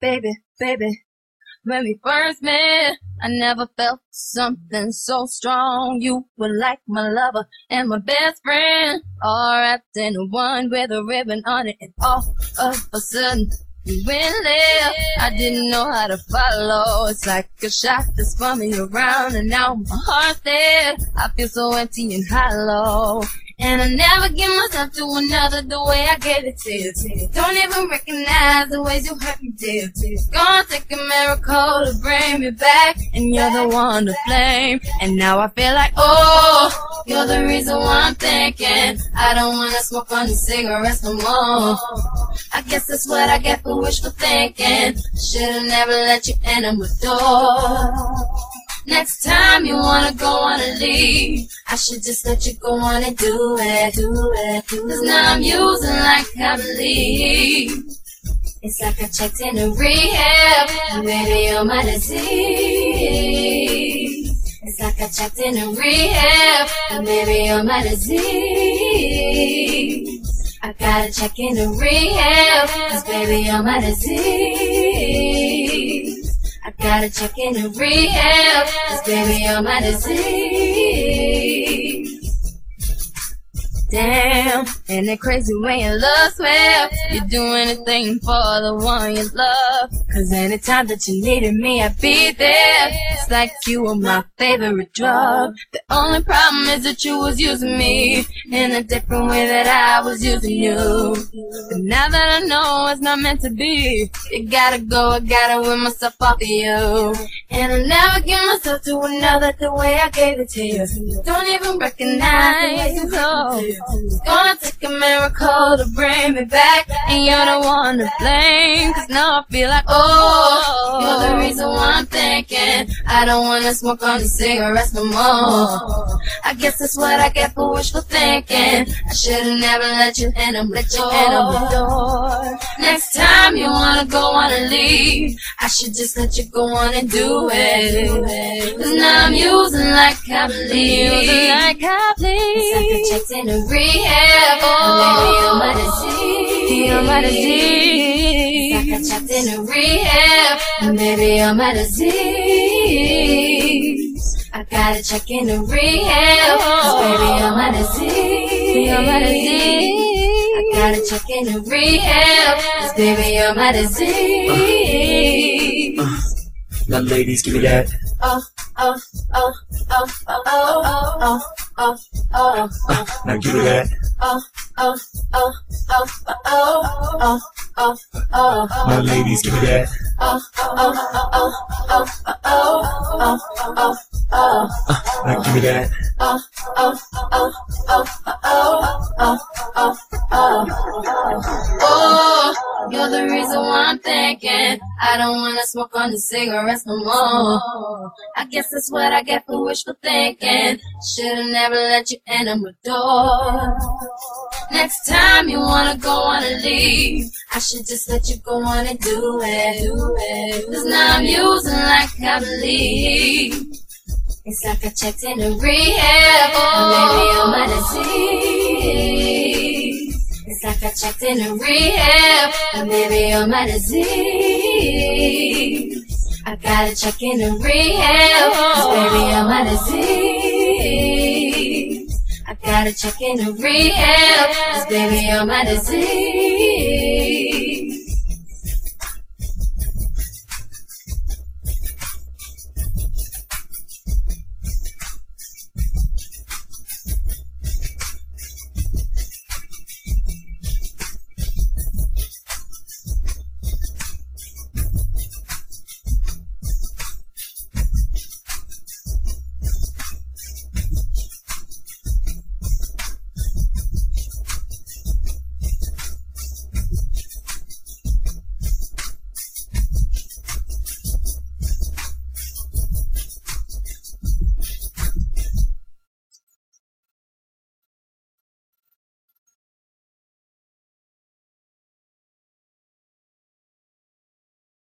baby, baby. When we first met, I never felt something so strong. You were like my lover and my best friend, all wrapped in one with a ribbon on it. And all of a sudden, you went left. I didn't know how to follow. It's like a shot that's me around, and now my heart's dead. I feel so empty and hollow. And I never give myself to another the way I gave it to you. Don't even recognize the ways you hurt me, dear. It's gonna take a miracle to bring me back, and you're the one to blame. And now I feel like, oh, you're the reason why I'm thinking I don't wanna smoke on these cigarettes no more. I guess that's what I get for wishful thinking. Should've never let you in my door. Next time you wanna go on a leave, I should just let you go on and do it, do it, do it. Cause now I'm using like I believe. It's like I checked in a rehab, and baby, you're my disease. It's like I checked in a rehab, and baby, you're my disease. I gotta check in a rehab, cause baby, you're my disease. Gotta check in a rehab, cause baby, you're my disease. Damn, and that crazy way you love swear You do anything for the one you love. Cause anytime that you needed me, I'd be there. It's like you were my favorite drug. The only problem is that you was using me In a different way that I was using you. But now that I know it's not meant to be You gotta go, I gotta win myself off of you. And I'll never give myself to another the way I gave it to you. Don't even recognize it's gonna take a miracle to bring me back, and you're the one to blame. Cause now I feel like, oh, you're the reason why I'm thinking I don't wanna smoke on these cigarettes no more. I guess that's what I get for wishful thinking. I should've never let you in, I'm let you in the door. Next time you wanna go on and leave, I should just let you go on and do it. Cause now I'm using like I believe. Using like I believe. It's like a check's in a rehab. Oh, baby, you're my disease. You're my disease. It's like I checked in a rehab. And baby, you're my disease. I gotta check in a rehab. Cause baby, you're my disease. You're my disease. I gotta check in a rehab. Cause baby, you're my disease. Now, ladies, give me that. Oh, oh, oh, oh, oh, oh, oh, oh, oh, Uh, now, give me that. oh, oh, oh, oh, oh, oh, oh, oh, Now, ladies, give me that. oh, oh, oh, oh, oh, oh, oh, oh, oh, Now, give me that. oh, oh, oh, oh, oh, oh, oh, oh. Oh, you're the reason why I'm thinking I smoke on the cigarettes no more. I guess that's what I get for wishful thinking. Should've never let you in my door. Next time you wanna go on a leave, I should just let you go on and do it. Do. Cause now I'm using like I believe. It's like I checked in a rehab. Oh, maybe my disease. It's like I checked in a rehab. And maybe you're my I gotta check in a rehab. Cause baby, you're my disease. I gotta check in a rehab. Cause baby, you're my disease.